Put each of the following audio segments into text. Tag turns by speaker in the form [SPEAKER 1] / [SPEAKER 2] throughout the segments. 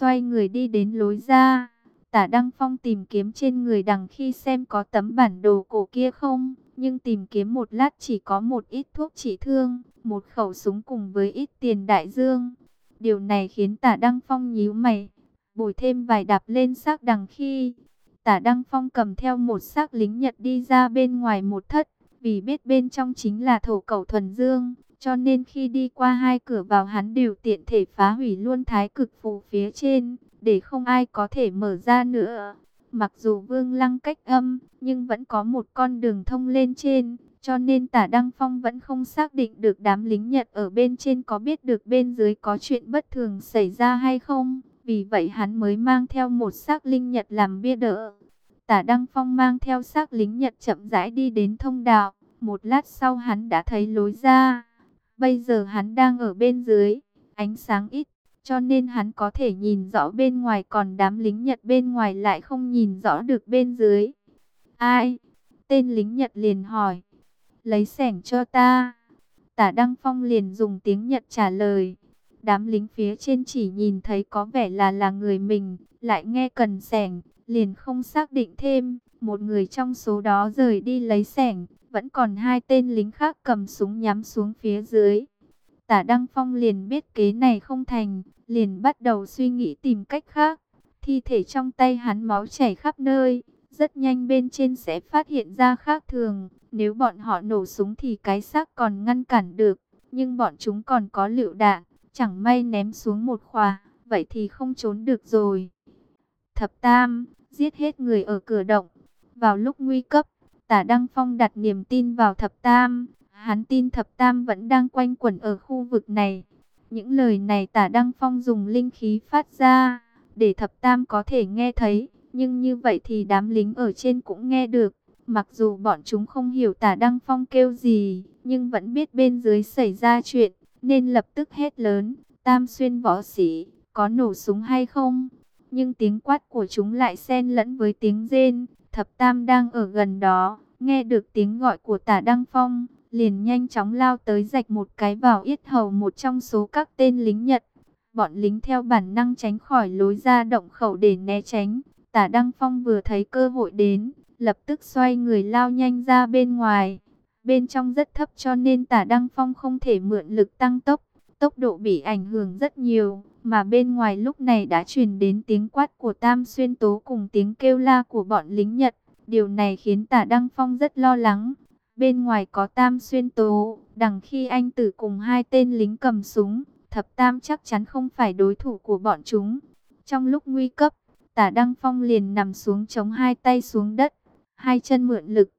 [SPEAKER 1] xoay người đi đến lối ra. Tả Đăng Phong tìm kiếm trên người đằng khi xem có tấm bản đồ cổ kia không, nhưng tìm kiếm một lát chỉ có một ít thuốc trị thương, một khẩu súng cùng với ít tiền đại dương. Điều này khiến tả Đăng Phong nhíu mày, bồi thêm vài đạp lên xác đằng khi. Tả Đăng Phong cầm theo một xác lính Nhật đi ra bên ngoài một thất, vì biết bên trong chính là thổ cầu thuần dương, cho nên khi đi qua hai cửa vào hắn đều tiện thể phá hủy luôn thái cực phù phía trên, để không ai có thể mở ra nữa. Mặc dù vương lăng cách âm, nhưng vẫn có một con đường thông lên trên, cho nên tả Đăng Phong vẫn không xác định được đám lính Nhật ở bên trên có biết được bên dưới có chuyện bất thường xảy ra hay không. Vì vậy hắn mới mang theo một xác linh Nhật làm bia đỡ. Tả Đăng Phong mang theo xác lính Nhật chậm rãi đi đến thông đạo. Một lát sau hắn đã thấy lối ra. Bây giờ hắn đang ở bên dưới, ánh sáng ít, cho nên hắn có thể nhìn rõ bên ngoài còn đám lính Nhật bên ngoài lại không nhìn rõ được bên dưới. Ai? Tên lính Nhật liền hỏi. Lấy sẻng cho ta. Tả Đăng Phong liền dùng tiếng Nhật trả lời. Đám lính phía trên chỉ nhìn thấy có vẻ là là người mình, lại nghe cần sẻng, liền không xác định thêm. Một người trong số đó rời đi lấy sẻng, vẫn còn hai tên lính khác cầm súng nhắm xuống phía dưới. Tả Đăng Phong liền biết kế này không thành, liền bắt đầu suy nghĩ tìm cách khác. Thi thể trong tay hắn máu chảy khắp nơi, rất nhanh bên trên sẽ phát hiện ra khác thường. Nếu bọn họ nổ súng thì cái xác còn ngăn cản được, nhưng bọn chúng còn có lựu đạn, chẳng may ném xuống một khóa, vậy thì không trốn được rồi. Thập Tam, giết hết người ở cửa động. Vào lúc nguy cấp, Tả Đăng Phong đặt niềm tin vào Thập Tam. Hắn tin Thập Tam vẫn đang quanh quẩn ở khu vực này. Những lời này Tả Đăng Phong dùng linh khí phát ra, để Thập Tam có thể nghe thấy. Nhưng như vậy thì đám lính ở trên cũng nghe được. Mặc dù bọn chúng không hiểu Tả Đăng Phong kêu gì, nhưng vẫn biết bên dưới xảy ra chuyện, nên lập tức hét lớn. Tam xuyên võ sĩ, có nổ súng hay không? Nhưng tiếng quát của chúng lại xen lẫn với tiếng rên. Thập Tam đang ở gần đó, nghe được tiếng gọi của tả Đăng Phong, liền nhanh chóng lao tới rạch một cái vào yết hầu một trong số các tên lính Nhật. Bọn lính theo bản năng tránh khỏi lối ra động khẩu để né tránh. Tả Đăng Phong vừa thấy cơ hội đến, lập tức xoay người lao nhanh ra bên ngoài. Bên trong rất thấp cho nên tả Đăng Phong không thể mượn lực tăng tốc. Tốc độ bị ảnh hưởng rất nhiều, mà bên ngoài lúc này đã truyền đến tiếng quát của Tam Xuyên Tố cùng tiếng kêu la của bọn lính Nhật. Điều này khiến tả Đăng Phong rất lo lắng. Bên ngoài có Tam Xuyên Tố, đằng khi anh tử cùng hai tên lính cầm súng, thập Tam chắc chắn không phải đối thủ của bọn chúng. Trong lúc nguy cấp, tả Đăng Phong liền nằm xuống chống hai tay xuống đất, hai chân mượn lực,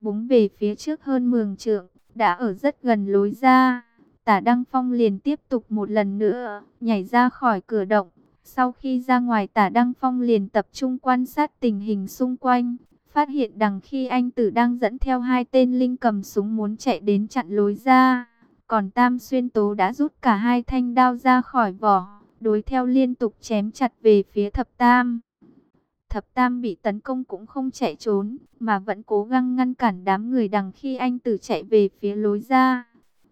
[SPEAKER 1] búng về phía trước hơn mường trượng, đã ở rất gần lối ra. Tả Đăng Phong liền tiếp tục một lần nữa, nhảy ra khỏi cửa động. Sau khi ra ngoài tả Đăng Phong liền tập trung quan sát tình hình xung quanh. Phát hiện đằng khi anh tử đang dẫn theo hai tên linh cầm súng muốn chạy đến chặn lối ra. Còn Tam Xuyên Tố đã rút cả hai thanh đao ra khỏi vỏ, đối theo liên tục chém chặt về phía thập Tam. Thập Tam bị tấn công cũng không chạy trốn, mà vẫn cố gắng ngăn cản đám người đằng khi anh tử chạy về phía lối ra.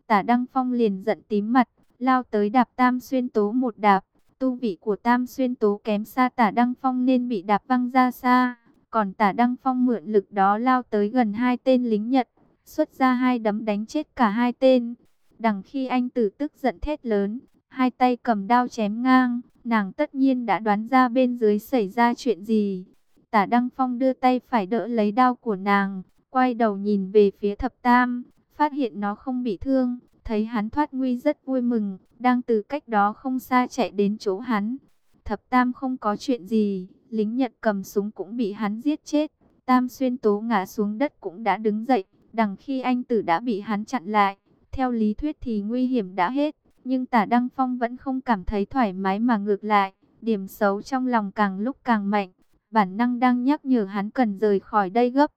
[SPEAKER 1] Tả Đăng Phong liền giận tím mặt, lao tới đạp Tam Xuyên Tố một đạp. Tu vị của Tam Xuyên Tố kém xa Tả Đăng Phong nên bị đạp văng ra xa. Còn Tả Đăng Phong mượn lực đó lao tới gần hai tên lính Nhật, xuất ra hai đấm đánh chết cả hai tên. Đằng khi anh tử tức giận thét lớn, hai tay cầm đao chém ngang, nàng tất nhiên đã đoán ra bên dưới xảy ra chuyện gì. Tả Đăng Phong đưa tay phải đỡ lấy đao của nàng, quay đầu nhìn về phía thập tam, phát hiện nó không bị thương, thấy hắn thoát nguy rất vui mừng, đang từ cách đó không xa chạy đến chỗ hắn. Thập tam không có chuyện gì, lính Nhật cầm súng cũng bị hắn giết chết. Tam xuyên tố ngã xuống đất cũng đã đứng dậy, đằng khi anh tử đã bị hắn chặn lại. Theo lý thuyết thì nguy hiểm đã hết, nhưng tả Đăng Phong vẫn không cảm thấy thoải mái mà ngược lại. Điểm xấu trong lòng càng lúc càng mạnh, bản năng đang nhắc nhở hắn cần rời khỏi đây gấp.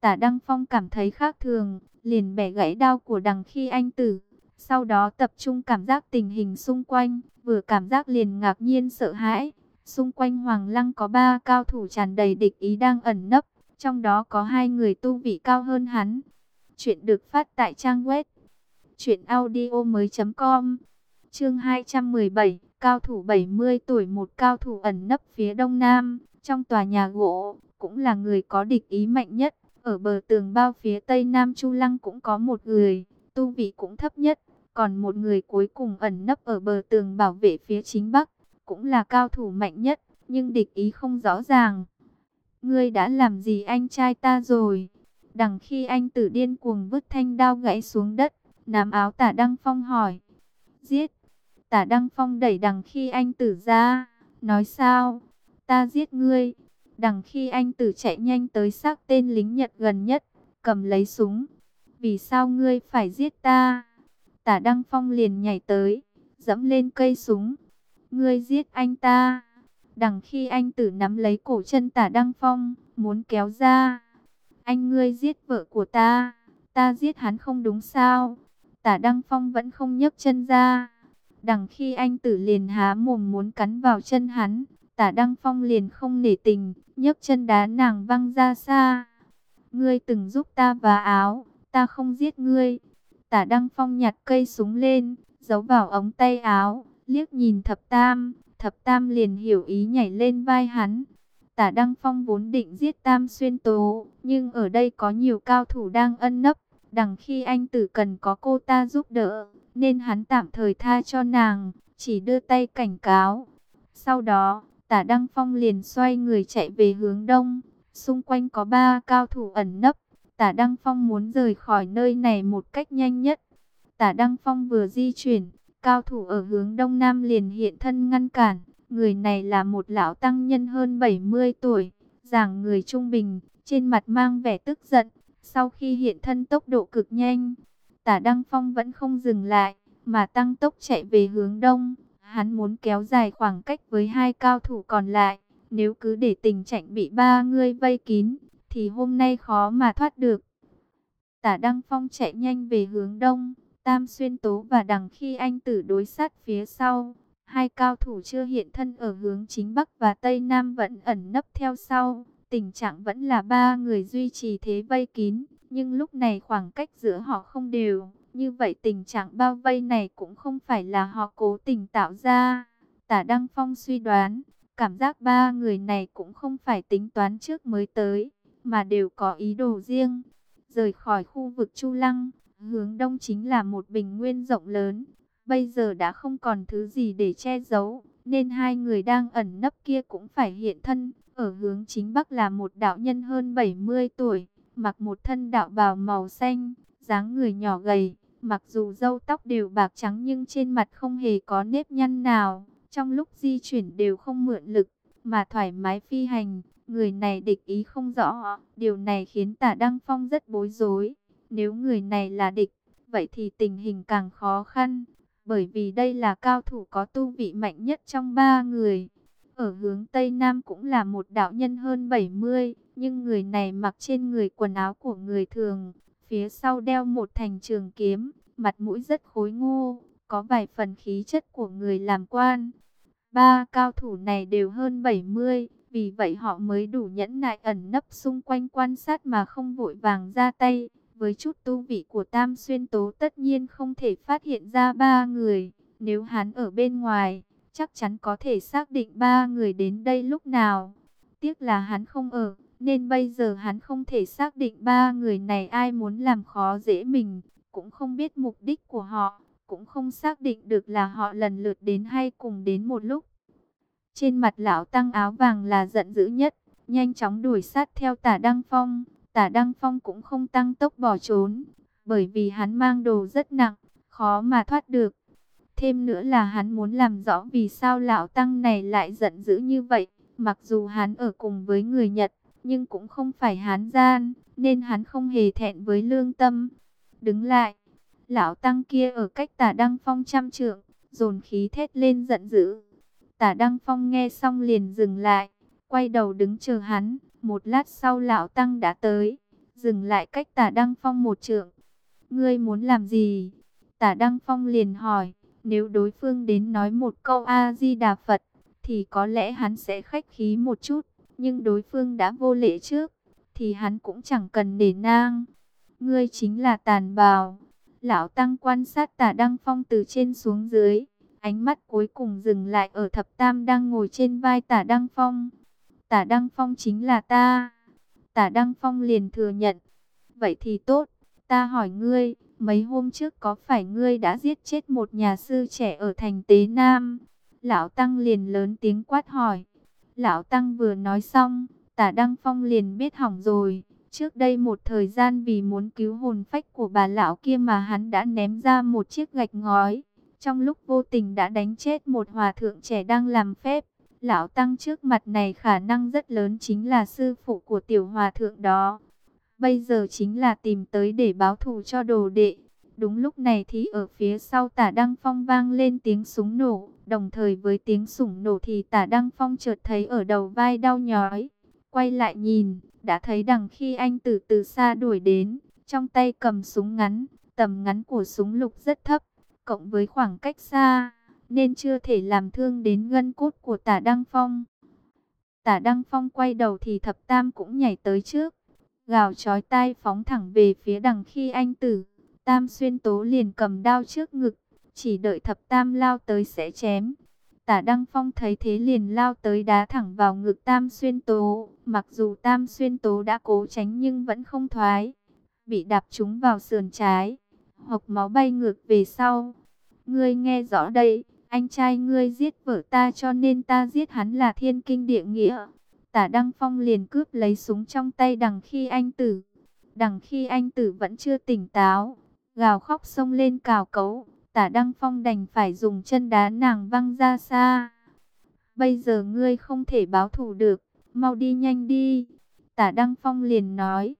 [SPEAKER 1] Tả Đăng Phong cảm thấy khác thường, liền bẻ gãy đao của đằng khi anh tử. Sau đó tập trung cảm giác tình hình xung quanh, vừa cảm giác liền ngạc nhiên sợ hãi. Xung quanh Hoàng Lăng có ba cao thủ tràn đầy địch ý đang ẩn nấp, trong đó có hai người tu vị cao hơn hắn. Chuyện được phát tại trang web truyệnaudiomoi.com. Chương 217, cao thủ 70 tuổi một cao thủ ẩn nấp phía đông nam, trong tòa nhà gỗ, cũng là người có địch ý mạnh nhất. Ở bờ tường bao phía tây nam Chu Lăng cũng có một người, tu vị cũng thấp nhất, còn một người cuối cùng ẩn nấp ở bờ tường bảo vệ phía chính bắc, cũng là cao thủ mạnh nhất, nhưng địch ý không rõ ràng. Ngươi đã làm gì anh trai ta rồi? Đằng khi anh tử điên cuồng vứt thanh đao gãy xuống đất, nắm áo tả Đăng Phong hỏi. Giết! Tả Đăng Phong đẩy đằng khi anh tử ra, nói sao? Ta giết ngươi! Đằng khi anh tử chạy nhanh tới xác tên lính Nhật gần nhất, cầm lấy súng. Vì sao ngươi phải giết ta? Tả Đăng Phong liền nhảy tới, dẫm lên cây súng. Ngươi giết anh ta. Đằng khi anh tử nắm lấy cổ chân tả Đăng Phong, muốn kéo ra. Anh ngươi giết vợ của ta, ta giết hắn không đúng sao? Tả Đăng Phong vẫn không nhấc chân ra. Đằng khi anh tử liền há mồm muốn cắn vào chân hắn, tả Đăng Phong liền không nể tình, nhấc chân đá nàng văng ra xa. Ngươi từng giúp ta vá áo, ta không giết ngươi. Tả Đăng Phong nhặt cây súng lên, giấu vào ống tay áo, liếc nhìn thập tam, thập tam liền hiểu ý nhảy lên vai hắn. Tả Đăng Phong vốn định giết Tam Xuyên Tố, nhưng ở đây có nhiều cao thủ đang ân nấp, đằng khi anh tử cần có cô ta giúp đỡ, nên hắn tạm thời tha cho nàng, chỉ đưa tay cảnh cáo. Sau đó, Tả Đăng Phong liền xoay người chạy về hướng đông, xung quanh có ba cao thủ ẩn nấp. Tả Đăng Phong muốn rời khỏi nơi này một cách nhanh nhất. Tả Đăng Phong vừa di chuyển, cao thủ ở hướng đông nam liền hiện thân ngăn cản. Người này là một lão tăng nhân hơn 70 tuổi, giảng người trung bình, trên mặt mang vẻ tức giận. Sau khi hiện thân tốc độ cực nhanh, tả Đăng Phong vẫn không dừng lại, mà tăng tốc chạy về hướng đông. Hắn muốn kéo dài khoảng cách với hai cao thủ còn lại. Nếu cứ để tình trạng bị ba người vây kín, thì hôm nay khó mà thoát được. Tả Đăng Phong chạy nhanh về hướng đông, Tam Xuyên Tố và Đằng Khi Anh Tử đối sát phía sau. Hai cao thủ chưa hiện thân ở hướng chính Bắc và Tây Nam vẫn ẩn nấp theo sau. Tình trạng vẫn là ba người duy trì thế vây kín, nhưng lúc này khoảng cách giữa họ không đều. Như vậy tình trạng bao vây này cũng không phải là họ cố tình tạo ra. Tả Đăng Phong suy đoán, cảm giác ba người này cũng không phải tính toán trước mới tới, mà đều có ý đồ riêng. Rời khỏi khu vực Chu Lăng, hướng đông chính là một bình nguyên rộng lớn. Bây giờ đã không còn thứ gì để che giấu, nên hai người đang ẩn nấp kia cũng phải hiện thân. Ở hướng chính bắc là một đạo nhân hơn 70 tuổi, mặc một thân đạo bào màu xanh, dáng người nhỏ gầy, mặc dù râu tóc đều bạc trắng nhưng trên mặt không hề có nếp nhăn nào. Trong lúc di chuyển đều không mượn lực, mà thoải mái phi hành, người này địch ý không rõ. Điều này khiến tả Đăng Phong rất bối rối. Nếu người này là địch, vậy thì tình hình càng khó khăn. Bởi vì đây là cao thủ có tu vị mạnh nhất trong ba người. Ở hướng Tây Nam cũng là một đạo nhân hơn 70, nhưng người này mặc trên người quần áo của người thường. Phía sau đeo một thành trường kiếm, mặt mũi rất khối ngô, có vài phần khí chất của người làm quan. Ba cao thủ này đều hơn 70, vì vậy họ mới đủ nhẫn nại ẩn nấp xung quanh quan sát mà không vội vàng ra tay. Với chút tu vị của Tam Xuyên Tố tất nhiên không thể phát hiện ra ba người. Nếu hắn ở bên ngoài, chắc chắn có thể xác định ba người đến đây lúc nào. Tiếc là hắn không ở, nên bây giờ hắn không thể xác định ba người này ai muốn làm khó dễ mình, cũng không biết mục đích của họ, cũng không xác định được là họ lần lượt đến hay cùng đến một lúc. Trên mặt lão tăng áo vàng là giận dữ nhất, nhanh chóng đuổi sát theo tả Đăng Phong. Tả Đăng Phong cũng không tăng tốc bỏ trốn, bởi vì hắn mang đồ rất nặng, khó mà thoát được. Thêm nữa là hắn muốn làm rõ vì sao lão tăng này lại giận dữ như vậy. Mặc dù hắn ở cùng với người Nhật, nhưng cũng không phải hắn gian, nên hắn không hề thẹn với lương tâm. Đứng lại, lão tăng kia ở cách tả Đăng Phong trăm trượng, dồn khí thét lên giận dữ. Tả Đăng Phong nghe xong liền dừng lại, quay đầu đứng chờ hắn. Một lát sau lão tăng đã tới, dừng lại cách tả Đăng Phong một trượng. Ngươi muốn làm gì? Tả Đăng Phong liền hỏi, nếu đối phương đến nói một câu A-di-đà Phật, thì có lẽ hắn sẽ khách khí một chút. Nhưng đối phương đã vô lễ trước, thì hắn cũng chẳng cần để nang. Ngươi chính là tàn bào. Lão Tăng quan sát tả Đăng Phong từ trên xuống dưới, Ánh mắt cuối cùng dừng lại ở thập tam đang ngồi trên vai tả Đăng Phong. Tả Đăng Phong chính là ta. Tả Đăng Phong liền thừa nhận. Vậy thì tốt, ta hỏi ngươi, mấy hôm trước có phải ngươi đã giết chết một nhà sư trẻ ở thành Tế Nam? Lão Tăng liền lớn tiếng quát hỏi. Lão Tăng vừa nói xong, tả Đăng Phong liền biết hỏng rồi. Trước đây một thời gian vì muốn cứu hồn phách của bà lão kia mà hắn đã ném ra một chiếc gạch ngói. Trong lúc vô tình đã đánh chết một hòa thượng trẻ đang làm phép. Lão Tăng trước mặt này khả năng rất lớn chính là sư phụ của tiểu hòa thượng đó. Bây giờ chính là tìm tới để báo thù cho đồ đệ. Đúng lúc này thì ở phía sau tả Đăng Phong vang lên tiếng súng nổ. Đồng thời với tiếng súng nổ thì tả Đăng Phong chợt thấy ở đầu vai đau nhói. Quay lại nhìn, đã thấy đằng khi anh từ từ xa đuổi đến. Trong tay cầm súng ngắn, tầm ngắn của súng lục rất thấp. Cộng với khoảng cách xa, nên chưa thể làm thương đến ngân cốt của tả Đăng Phong. Tả Đăng Phong quay đầu thì thập tam cũng nhảy tới trước. Gào chói tai phóng thẳng về phía đằng khi anh tử. Tam xuyên tố liền cầm đao trước ngực. Chỉ đợi thập tam lao tới sẽ chém. Tả Đăng Phong thấy thế liền lao tới đá thẳng vào ngực Tam Xuyên Tố. Mặc dù Tam Xuyên Tố đã cố tránh nhưng vẫn không thoái. Bị đạp trúng vào sườn trái. Hộc máu bay ngược về sau. Ngươi nghe rõ đây. Anh trai ngươi giết vợ ta cho nên ta giết hắn là thiên kinh địa nghĩa. Tả Đăng Phong liền cướp lấy súng trong tay đằng khi anh tử. Đằng khi anh tử vẫn chưa tỉnh táo. Gào khóc xông lên cào cấu. Tả Đăng Phong đành phải dùng chân đá nàng văng ra xa. Bây giờ ngươi không thể báo thù được. Mau đi nhanh đi. Tả Đăng Phong liền nói.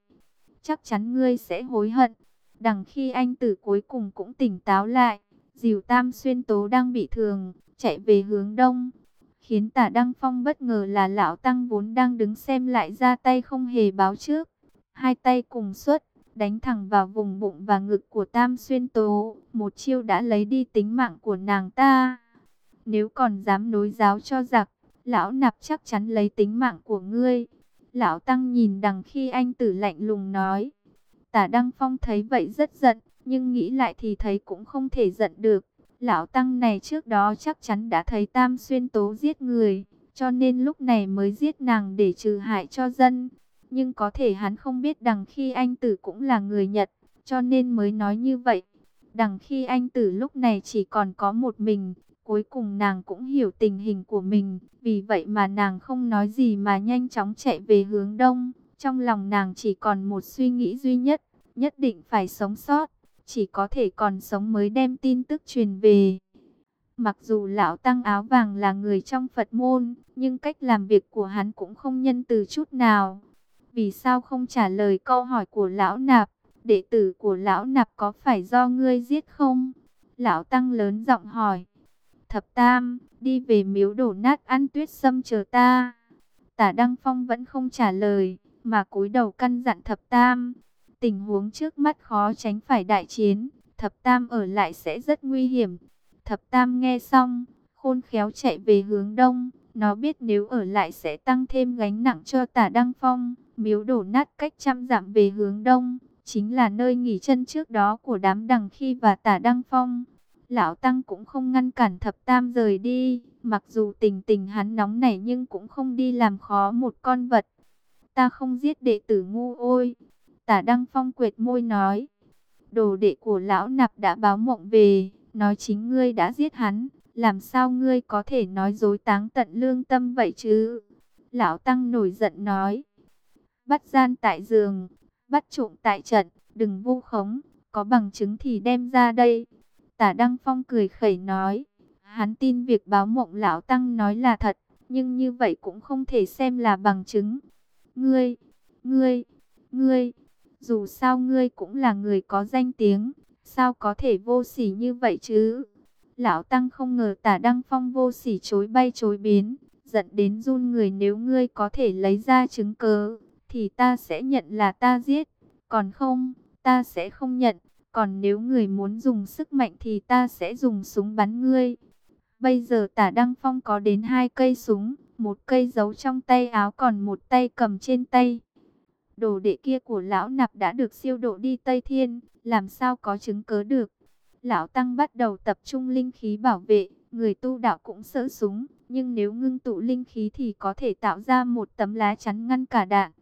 [SPEAKER 1] Chắc chắn ngươi sẽ hối hận. Đằng khi anh tử cuối cùng cũng tỉnh táo lại. Dìu Tam Xuyên Tố đang bị thương, chạy về hướng đông. Khiến tả Đăng Phong bất ngờ là lão Tăng vốn đang đứng xem lại ra tay không hề báo trước. Hai tay cùng xuất, đánh thẳng vào vùng bụng và ngực của Tam Xuyên Tố. Một chiêu đã lấy đi tính mạng của nàng ta. Nếu còn dám nối giáo cho giặc, lão nạp chắc chắn lấy tính mạng của ngươi. Lão Tăng nhìn đằng khi anh tử lạnh lùng nói. Tả Đăng Phong thấy vậy rất giận, nhưng nghĩ lại thì thấy cũng không thể giận được. Lão Tăng này trước đó chắc chắn đã thấy Tam Xuyên Tố giết người, cho nên lúc này mới giết nàng để trừ hại cho dân. Nhưng có thể hắn không biết đằng khi anh tử cũng là người Nhật, cho nên mới nói như vậy. Đằng khi anh tử lúc này chỉ còn có một mình, cuối cùng nàng cũng hiểu tình hình của mình, vì vậy mà nàng không nói gì mà nhanh chóng chạy về hướng đông. Trong lòng nàng chỉ còn một suy nghĩ duy nhất, nhất định phải sống sót, chỉ có thể còn sống mới đem tin tức truyền về. Mặc dù lão tăng áo vàng là người trong Phật môn, nhưng cách làm việc của hắn cũng không nhân từ chút nào. Vì sao không trả lời câu hỏi của lão nạp? Đệ tử của lão nạp có phải do ngươi giết không? Lão tăng lớn giọng hỏi. Thập tam, đi về miếu đổ nát ăn tuyết sâm chờ ta. Tả Đăng Phong vẫn không trả lời, mà cúi đầu căn dặn thập tam. Tình huống trước mắt khó tránh phải đại chiến, thập tam ở lại sẽ rất nguy hiểm. Thập tam nghe xong, khôn khéo chạy về hướng đông. Nó biết nếu ở lại sẽ tăng thêm gánh nặng cho tả Đăng Phong. Miếu đổ nát cách trăm dặm về hướng đông, chính là nơi nghỉ chân trước đó của đám đằng khi và tả Đăng Phong. Lão Tăng cũng không ngăn cản thập tam rời đi, mặc dù tình tình hắn nóng nảy nhưng cũng không đi làm khó một con vật. Ta không giết đệ tử ngu ôi. Tả Đăng Phong quệt môi nói. Đồ đệ của lão nạp đã báo mộng về, nói chính ngươi đã giết hắn. Làm sao ngươi có thể nói dối táng tận lương tâm vậy chứ? Lão Tăng nổi giận nói bắt gian tại giường, bắt trộm tại trận, đừng vu khống, có bằng chứng thì đem ra đây. Tả Đăng Phong cười khẩy nói, hắn tin việc báo mộng lão tăng nói là thật, nhưng như vậy cũng không thể xem là bằng chứng. Ngươi, ngươi, ngươi, dù sao ngươi cũng là người có danh tiếng, sao có thể vô sỉ như vậy chứ? Lão Tăng không ngờ tả Đăng Phong vô sỉ chối bay chối biến, giận đến run người nếu ngươi có thể lấy ra chứng cớ thì ta sẽ nhận là ta giết. Còn không, ta sẽ không nhận. Còn nếu người muốn dùng sức mạnh thì ta sẽ dùng súng bắn ngươi. Bây giờ tả Đăng Phong có đến hai cây súng, một cây giấu trong tay áo còn một tay cầm trên tay. Đồ đệ kia của lão nạp đã được siêu độ đi Tây Thiên, làm sao có chứng cớ được. Lão Tăng bắt đầu tập trung linh khí bảo vệ, người tu đạo cũng sợ súng, nhưng nếu ngưng tụ linh khí thì có thể tạo ra một tấm lá chắn ngăn cả đạn.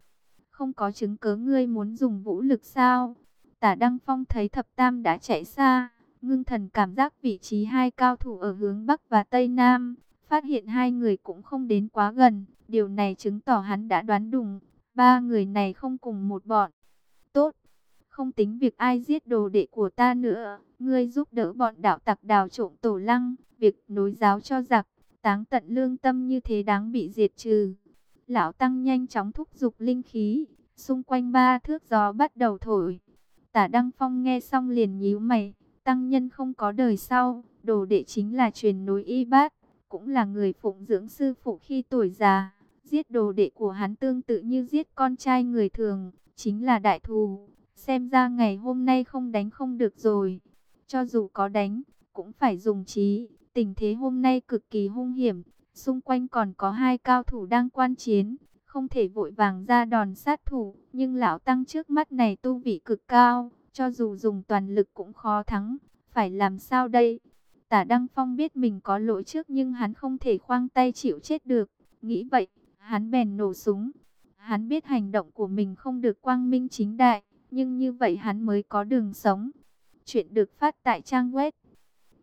[SPEAKER 1] Không có chứng cớ ngươi muốn dùng vũ lực sao? Tả Đăng Phong thấy thập tam đã chạy xa, ngưng thần cảm giác vị trí hai cao thủ ở hướng Bắc và Tây Nam, phát hiện hai người cũng không đến quá gần, điều này chứng tỏ hắn đã đoán đúng, ba người này không cùng một bọn. Tốt, không tính việc ai giết đồ đệ của ta nữa, ngươi giúp đỡ bọn đạo tặc đào trộm tổ lăng, việc nối giáo cho giặc, táng tận lương tâm như thế đáng bị diệt trừ. Lão Tăng nhanh chóng thúc giục linh khí, xung quanh ba thước gió bắt đầu thổi. Tả Đăng Phong nghe xong liền nhíu mày, Tăng nhân không có đời sau, đồ đệ chính là truyền nối y bát, cũng là người phụng dưỡng sư phụ khi tuổi già. Giết đồ đệ của hắn tương tự như giết con trai người thường, chính là đại thù. Xem ra ngày hôm nay không đánh không được rồi. Cho dù có đánh, cũng phải dùng trí. Tình thế hôm nay cực kỳ hung hiểm. Xung quanh còn có hai cao thủ đang quan chiến. Không thể vội vàng ra đòn sát thủ. Nhưng lão tăng trước mắt này tu vị cực cao. Cho dù dùng toàn lực cũng khó thắng. Phải làm sao đây? Tả Đăng Phong biết mình có lỗi trước nhưng hắn không thể khoang tay chịu chết được. Nghĩ vậy, hắn bèn nổ súng. Hắn biết hành động của mình không được quang minh chính đại nhưng như vậy hắn mới có đường sống. Chuyện được phát tại trang web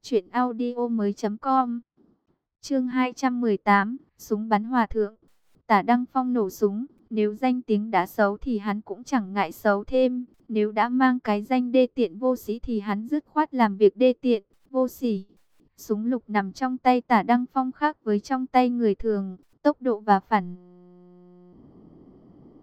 [SPEAKER 1] truyệnaudiomoi.com. Chương 218, súng bắn hòa thượng. Tả Đăng Phong nổ súng, nếu danh tiếng đã xấu thì hắn cũng chẳng ngại xấu thêm, nếu đã mang cái danh đê tiện vô sĩ thì hắn dứt khoát làm việc đê tiện, vô sỉ. Súng lục nằm trong tay Tả Đăng Phong khác với trong tay người thường, tốc độ và phản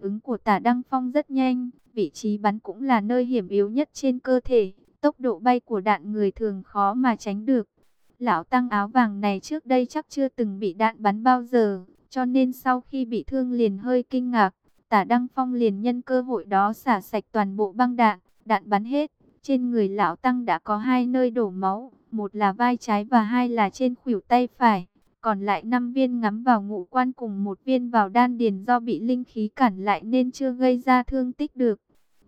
[SPEAKER 1] ứng của Tả Đăng Phong rất nhanh, vị trí bắn cũng là nơi hiểm yếu nhất trên cơ thể, tốc độ bay của đạn người thường khó mà tránh được. Lão tăng áo vàng này trước đây chắc chưa từng bị đạn bắn bao giờ, cho nên sau khi bị thương liền hơi kinh ngạc. Tả Đăng Phong liền nhân cơ hội đó xả sạch toàn bộ băng đạn, đạn bắn hết. Trên người lão tăng đã có hai nơi đổ máu, một là vai trái và hai là trên khuỷu tay phải. Còn lại 5 viên ngắm vào ngũ quan cùng một viên vào đan điền do bị linh khí cản lại nên chưa gây ra thương tích được.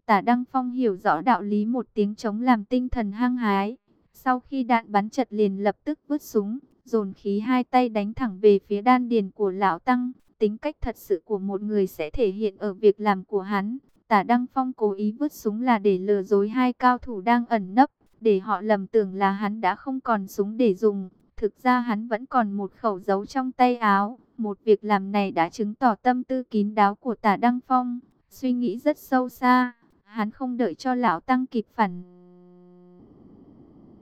[SPEAKER 1] Tả Đăng Phong hiểu rõ đạo lý một tiếng chống làm tinh thần hăng hái. Sau khi đạn bắn chật liền lập tức vứt súng, dồn khí hai tay đánh thẳng về phía đan điền của lão Tăng. Tính cách thật sự của một người sẽ thể hiện ở việc làm của hắn. Tả Đăng Phong cố ý vứt súng là để lừa dối hai cao thủ đang ẩn nấp, để họ lầm tưởng là hắn đã không còn súng để dùng. Thực ra hắn vẫn còn một khẩu dấu trong tay áo. Một việc làm này đã chứng tỏ tâm tư kín đáo của tả Đăng Phong. Suy nghĩ rất sâu xa. Hắn không đợi cho lão tăng kịp phản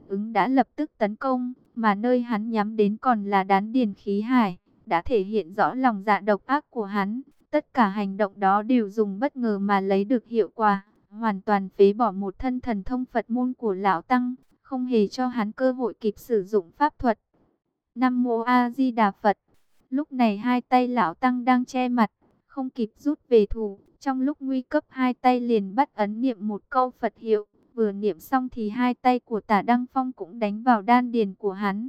[SPEAKER 1] ứng đã lập tức tấn công, mà nơi hắn nhắm đến còn là đán điền khí hải, đã thể hiện rõ lòng dạ độc ác của hắn. Tất cả hành động đó đều dùng bất ngờ mà lấy được hiệu quả, hoàn toàn phế bỏ một thân thần thông Phật môn của lão tăng, không hề cho hắn cơ hội kịp sử dụng pháp thuật. Nam Mô A Di Đà Phật. Lúc này hai tay lão tăng đang che mặt, không kịp rút về thủ, trong lúc nguy cấp hai tay liền bắt ấn niệm một câu Phật hiệu, vừa niệm xong thì hai tay của tả Đăng Phong cũng đánh vào đan điền của hắn.